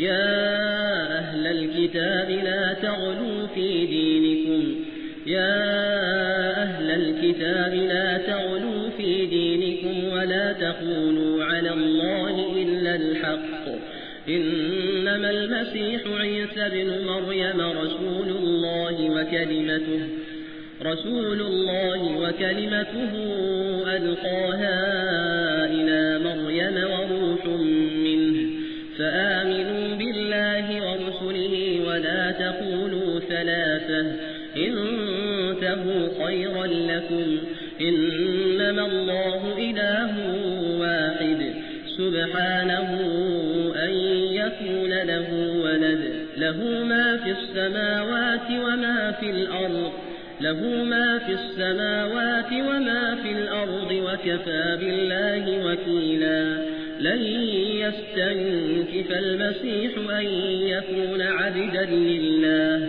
يا أهل الكتاب لا تغلوا في دينكم. يا أهل الكتاب لا تغلوا في دينكم ولا تقولوا على الله إلا الحق. إنما المسيح عيسى بن مريم رسول الله وكلمته رسول الله وكلمته ألقاها إلى ثلاثة. انتهوا خيرا لكم. إنما الله إله واحد. سبحانه أن يكون له ولد. له ما في السماوات وما في الأرض. له ما في السماوات وما في الأرض وكفى بالله وكيلا. لن يستنكف المسيح أن يكون عبدا لله.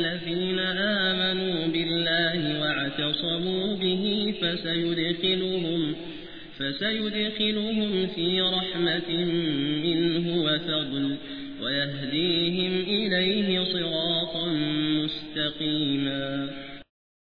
الذين آمنوا بالله واعتصموا به فسيدخلهم فسيدخلهم في رحمة منه وفضل ويهديهم إليه صراطا مستقيما